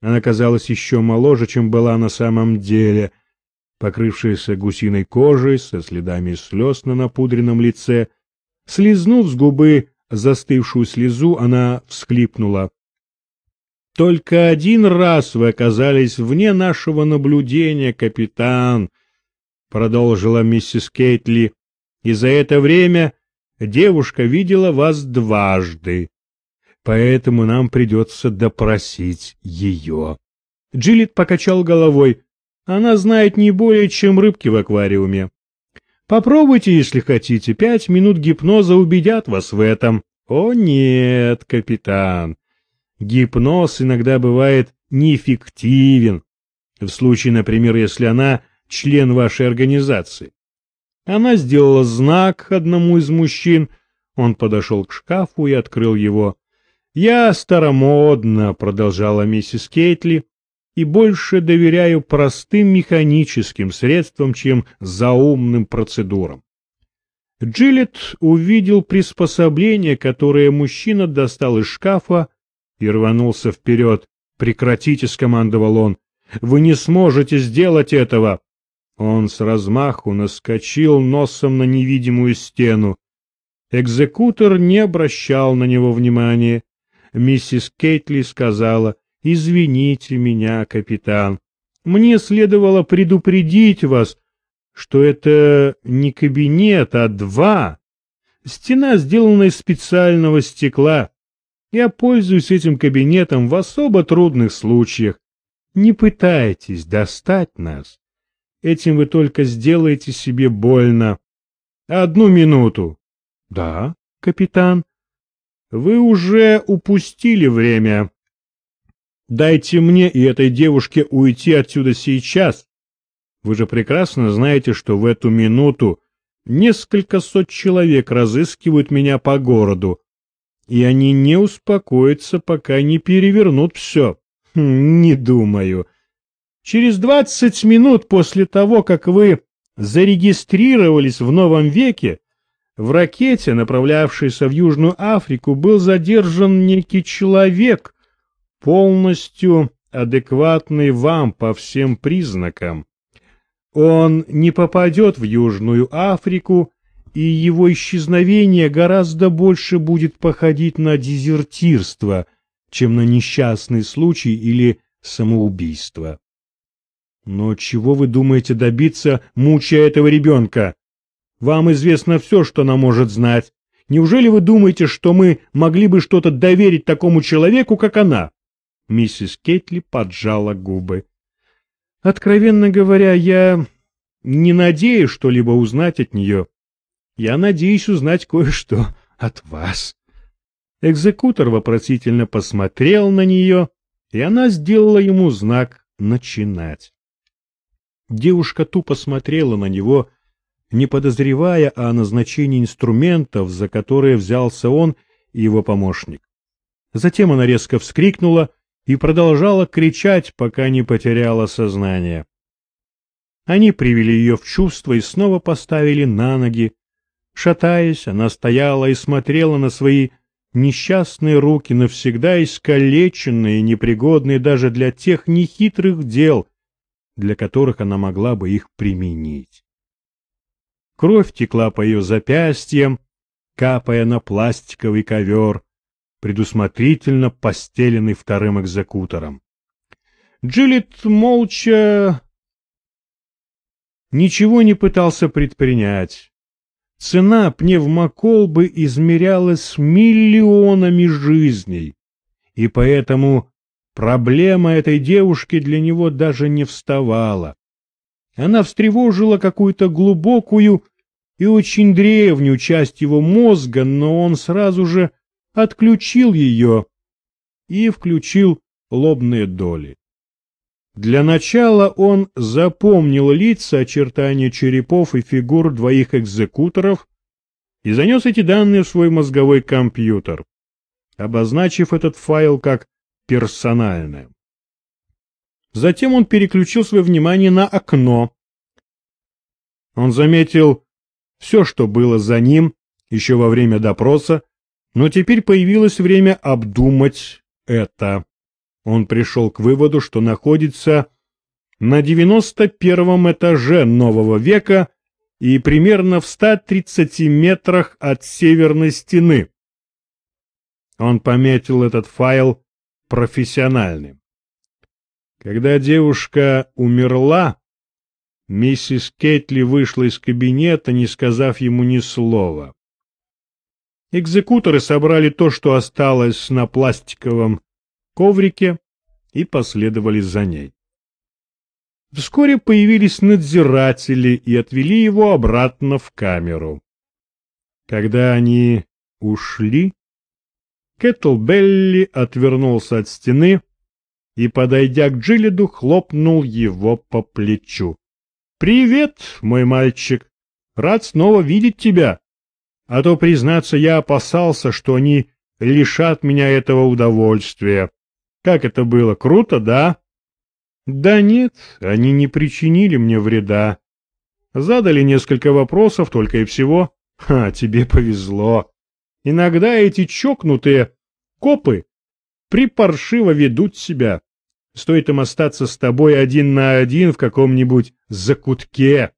Она казалась еще моложе, чем была на самом деле, покрывшаяся гусиной кожей, со следами слез на напудренном лице. Слизнув с губы застывшую слезу, она всхлипнула. — Только один раз вы оказались вне нашего наблюдения, капитан, — продолжила миссис Кейтли, — и за это время девушка видела вас дважды поэтому нам придется допросить ее. Джилет покачал головой. Она знает не более, чем рыбки в аквариуме. Попробуйте, если хотите, пять минут гипноза убедят вас в этом. О нет, капитан. Гипноз иногда бывает неэффективен. В случае, например, если она член вашей организации. Она сделала знак одному из мужчин, он подошел к шкафу и открыл его. «Я старомодна», — продолжала миссис Кейтли, «и больше доверяю простым механическим средствам, чем заумным процедурам». Джилет увидел приспособление, которое мужчина достал из шкафа и рванулся вперед. «Прекратите», — скомандовал он, — «вы не сможете сделать этого». Он с размаху наскочил носом на невидимую стену. Экзекутор не обращал на него внимания миссис Кейтли сказала, «Извините меня, капитан, мне следовало предупредить вас, что это не кабинет, а два. Стена сделана из специального стекла. Я пользуюсь этим кабинетом в особо трудных случаях. Не пытайтесь достать нас. Этим вы только сделаете себе больно. Одну минуту. Да, капитан, вы уже упустили время. Дайте мне и этой девушке уйти отсюда сейчас. Вы же прекрасно знаете, что в эту минуту несколько сот человек разыскивают меня по городу, и они не успокоятся, пока не перевернут все. Хм, не думаю. Через двадцать минут после того, как вы зарегистрировались в новом веке, в ракете, направлявшейся в Южную Африку, был задержан некий человек, полностью адекватный вам по всем признакам. Он не попадет в Южную Африку, и его исчезновение гораздо больше будет походить на дезертирство, чем на несчастный случай или самоубийство. Но чего вы думаете добиться, мучая этого ребенка? Вам известно все, что она может знать. Неужели вы думаете, что мы могли бы что-то доверить такому человеку, как она?» Миссис Кетли поджала губы. «Откровенно говоря, я не надеюсь что-либо узнать от нее. Я надеюсь узнать кое-что от вас». Экзекутор вопросительно посмотрел на нее, и она сделала ему знак «начинать». Девушка тупо смотрела на него, не подозревая о назначении инструментов, за которые взялся он и его помощник. Затем она резко вскрикнула и продолжала кричать, пока не потеряла сознание. Они привели ее в чувство и снова поставили на ноги. Шатаясь, она стояла и смотрела на свои несчастные руки, навсегда искалеченные и непригодные даже для тех нехитрых дел, для которых она могла бы их применить. Кровь текла по ее запястьям, капая на пластиковый ковер, предусмотрительно постеленный вторым экзекутором. Джилет молча ничего не пытался предпринять. Цена пневмоколбы измерялась миллионами жизней, и поэтому проблема этой девушки для него даже не вставала. Она встревожила какую-то глубокую и очень древнюю часть его мозга, но он сразу же отключил ее и включил лобные доли. Для начала он запомнил лица, очертания черепов и фигур двоих экзекуторов и занес эти данные в свой мозговой компьютер, обозначив этот файл как персональное. Затем он переключил свое внимание на окно. Он заметил все, что было за ним еще во время допроса, но теперь появилось время обдумать это. он пришел к выводу, что находится на 91 этаже нового века и примерно в 130 метрах от северной стены. Он пометил этот файл профессиональным. Когда девушка умерла, миссис Кетли вышла из кабинета, не сказав ему ни слова. Экзекуторы собрали то, что осталось на пластиковом коврике, и последовали за ней. Вскоре появились надзиратели и отвели его обратно в камеру. Когда они ушли, Кэтл Белли отвернулся от стены и, подойдя к Джилиду, хлопнул его по плечу. — Привет, мой мальчик! Рад снова видеть тебя! А то, признаться, я опасался, что они лишат меня этого удовольствия. Как это было? Круто, да? Да нет, они не причинили мне вреда. Задали несколько вопросов только и всего. Ха, тебе повезло. Иногда эти чокнутые копы припаршиво ведут себя. Стоит им остаться с тобой один на один в каком-нибудь закутке.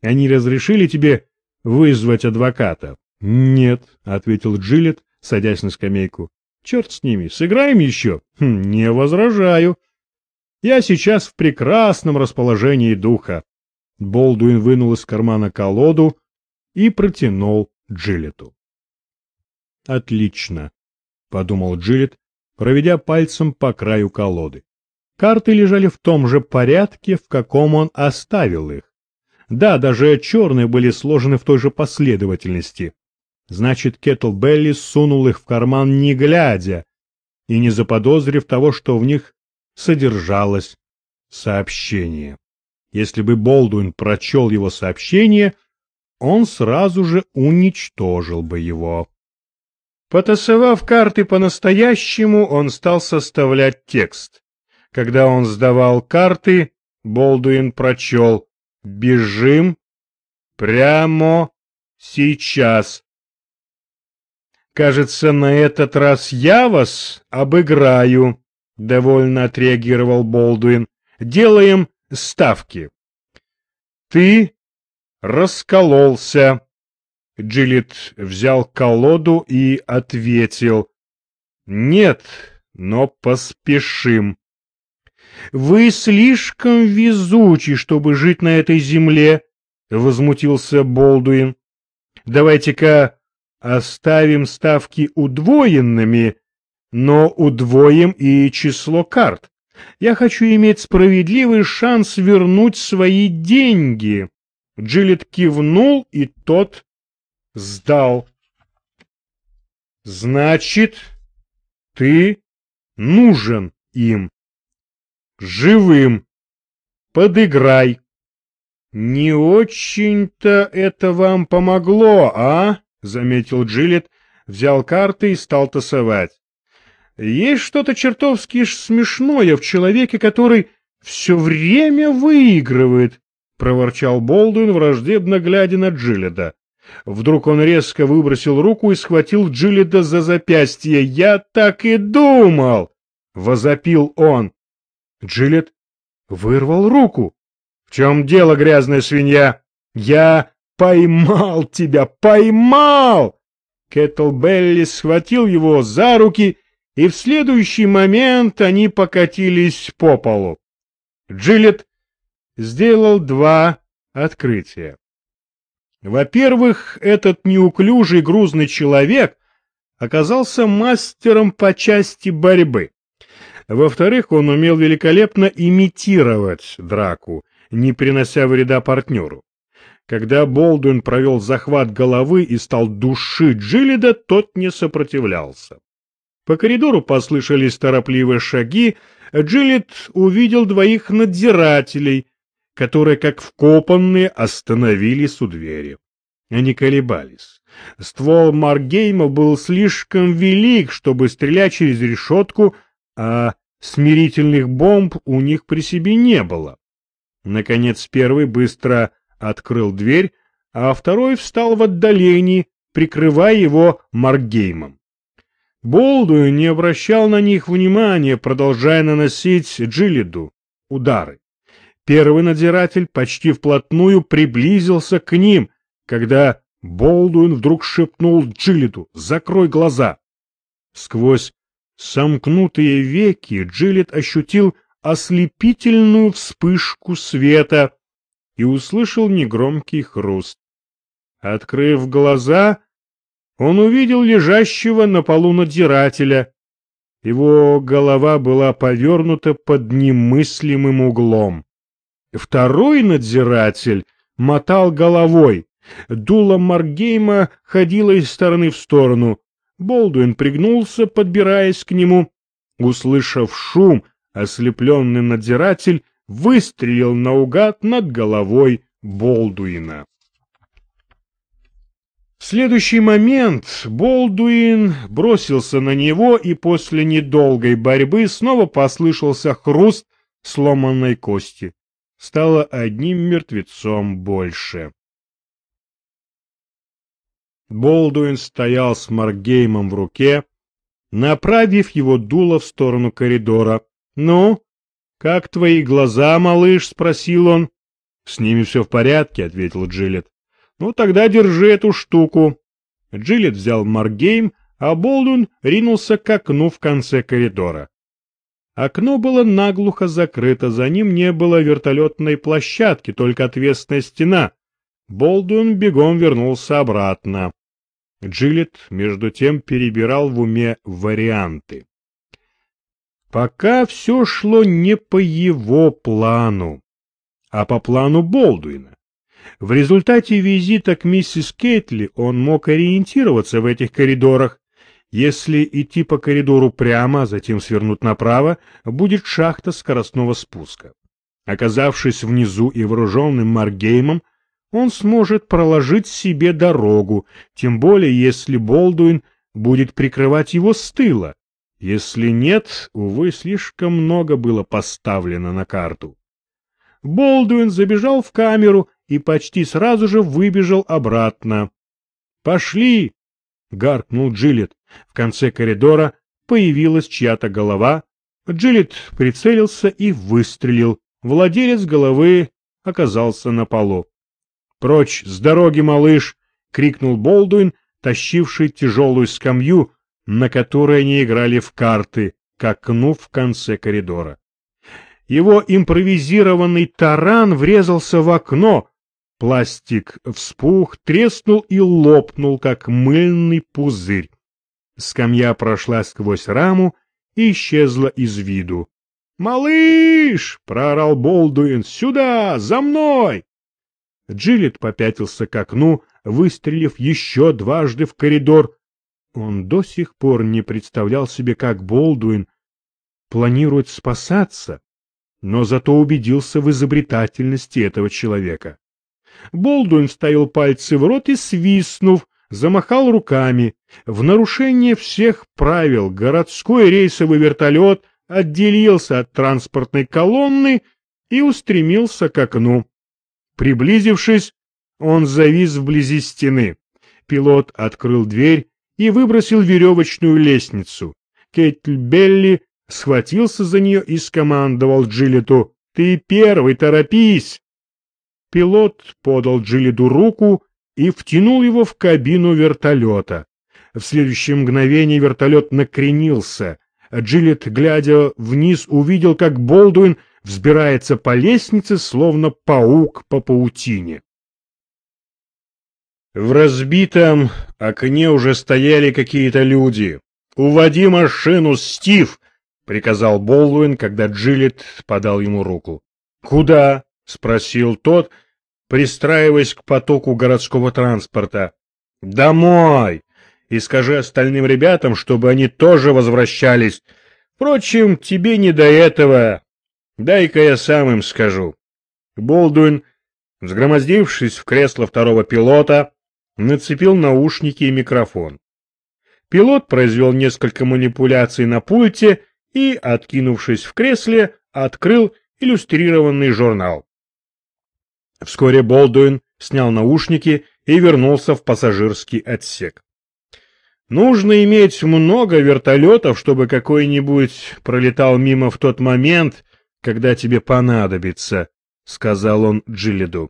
Они разрешили тебе вызвать адвоката? — Нет, — ответил Джилет, садясь на скамейку. — Черт с ними, сыграем еще? Хм, — Не возражаю. Я сейчас в прекрасном расположении духа. Болдуин вынул из кармана колоду и протянул Джилету. — Отлично, — подумал Джилет, проведя пальцем по краю колоды. Карты лежали в том же порядке, в каком он оставил их. Да, даже черные были сложены в той же последовательности. Значит, Кетл Белли сунул их в карман не глядя и не заподозрив того, что в них содержалось сообщение. Если бы Болдуин прочел его сообщение, он сразу же уничтожил бы его. Потасовав карты по-настоящему, он стал составлять текст. Когда он сдавал карты, Болдуин прочел Бежим прямо сейчас. Кажется, на этот раз я вас обыграю, довольно отреагировал Болдуин. Делаем ставки. Ты раскололся. Джилет взял колоду и ответил. Нет, но поспешим. Вы слишком везучи, чтобы жить на этой земле, — возмутился Болдуин. Давайте-ка оставим ставки удвоенными, но удвоим и число карт. Я хочу иметь справедливый шанс вернуть свои деньги. Джилет кивнул, и тот сдал. Значит, ты нужен им живым. Подыграй. Не очень-то это вам помогло, а? заметил Джилет, взял карты и стал тасовать. Есть что-то чертовски смешное в человеке, который все время выигрывает, проворчал Болдуин, враждебно глядя на Джиледа. Вдруг он резко выбросил руку и схватил Джиледа за запястье. «Я так и думал!» — возопил он. Джилет вырвал руку. — В чем дело, грязная свинья? — Я поймал тебя, поймал! Кэтл Белли схватил его за руки, и в следующий момент они покатились по полу. Джилет сделал два открытия. Во-первых, этот неуклюжий грузный человек оказался мастером по части борьбы. Во-вторых, он умел великолепно имитировать драку, не принося вреда партнеру. Когда Болдуин провел захват головы и стал душить Джилида, тот не сопротивлялся. По коридору послышались торопливые шаги, Джилид увидел двоих надзирателей, которые, как вкопанные, остановились у двери. Они колебались. Ствол Маргейма был слишком велик, чтобы стрелять через решетку, а Смирительных бомб у них при себе не было. Наконец первый быстро открыл дверь, а второй встал в отдалении, прикрывая его Маргеймом. Болдуин не обращал на них внимания, продолжая наносить Джилиду удары. Первый надзиратель почти вплотную приблизился к ним, когда Болдуин вдруг шепнул Джилиду «Закрой глаза!». Сквозь сомкнутые веки Джилит ощутил ослепительную вспышку света и услышал негромкий хруст. Открыв глаза, он увидел лежащего на полу надзирателя. Его голова была повернута под немыслимым углом. Второй надзиратель мотал головой. Дуло Маргейма ходило из стороны в сторону. Болдуин пригнулся, подбираясь к нему. Услышав шум, ослепленный надзиратель выстрелил наугад над головой Болдуина. В следующий момент Болдуин бросился на него, и после недолгой борьбы снова послышался хруст сломанной кости. Стало одним мертвецом больше. Болдуин стоял с Маргеймом в руке, направив его дуло в сторону коридора. «Ну, как твои глаза, малыш?» — спросил он. «С ними все в порядке», — ответил Джилет. «Ну, тогда держи эту штуку». Джилет взял Маргейм, а Болдуин ринулся к окну в конце коридора. Окно было наглухо закрыто, за ним не было вертолетной площадки, только отвесная стена. Болдуин бегом вернулся обратно. Джилет, между тем, перебирал в уме варианты. Пока все шло не по его плану, а по плану Болдуина. В результате визита к миссис Кейтли он мог ориентироваться в этих коридорах. Если идти по коридору прямо, а затем свернуть направо, будет шахта скоростного спуска. Оказавшись внизу и вооруженным Маргеймом, он сможет проложить себе дорогу, тем более если Болдуин будет прикрывать его с тыла. Если нет, увы, слишком много было поставлено на карту. Болдуин забежал в камеру и почти сразу же выбежал обратно. «Пошли!» — гаркнул Джилет. В конце коридора появилась чья-то голова. Джилет прицелился и выстрелил. Владелец головы оказался на полу. «Прочь с дороги, малыш!» — крикнул Болдуин, тащивший тяжелую скамью, на которой они играли в карты, к окну в конце коридора. Его импровизированный таран врезался в окно, пластик вспух, треснул и лопнул, как мыльный пузырь. Скамья прошла сквозь раму и исчезла из виду. «Малыш!» — проорал Болдуин. «Сюда! За мной!» Джилет попятился к окну, выстрелив еще дважды в коридор. Он до сих пор не представлял себе, как Болдуин планирует спасаться, но зато убедился в изобретательности этого человека. Болдуин вставил пальцы в рот и, свистнув, замахал руками. В нарушение всех правил городской рейсовый вертолет отделился от транспортной колонны и устремился к окну. Приблизившись, он завис вблизи стены. Пилот открыл дверь и выбросил веревочную лестницу. Кейтль Белли схватился за нее и скомандовал Джилету «Ты первый, торопись!» Пилот подал Джилету руку и втянул его в кабину вертолета. В следующее мгновение вертолет накренился. Джилет, глядя вниз, увидел, как Болдуин взбирается по лестнице, словно паук по паутине. В разбитом окне уже стояли какие-то люди. «Уводи машину, Стив!» — приказал Болдуин, когда Джилет подал ему руку. «Куда?» — спросил тот, пристраиваясь к потоку городского транспорта. «Домой! И скажи остальным ребятам, чтобы они тоже возвращались. Впрочем, тебе не до этого. Дай-ка я сам им скажу. Болдуин, взгромоздившись в кресло второго пилота, нацепил наушники и микрофон. Пилот произвел несколько манипуляций на пульте и, откинувшись в кресле, открыл иллюстрированный журнал. Вскоре Болдуин снял наушники и вернулся в пассажирский отсек. Нужно иметь много вертолетов, чтобы какой-нибудь пролетал мимо в тот момент, когда тебе понадобится, — сказал он Джилиду.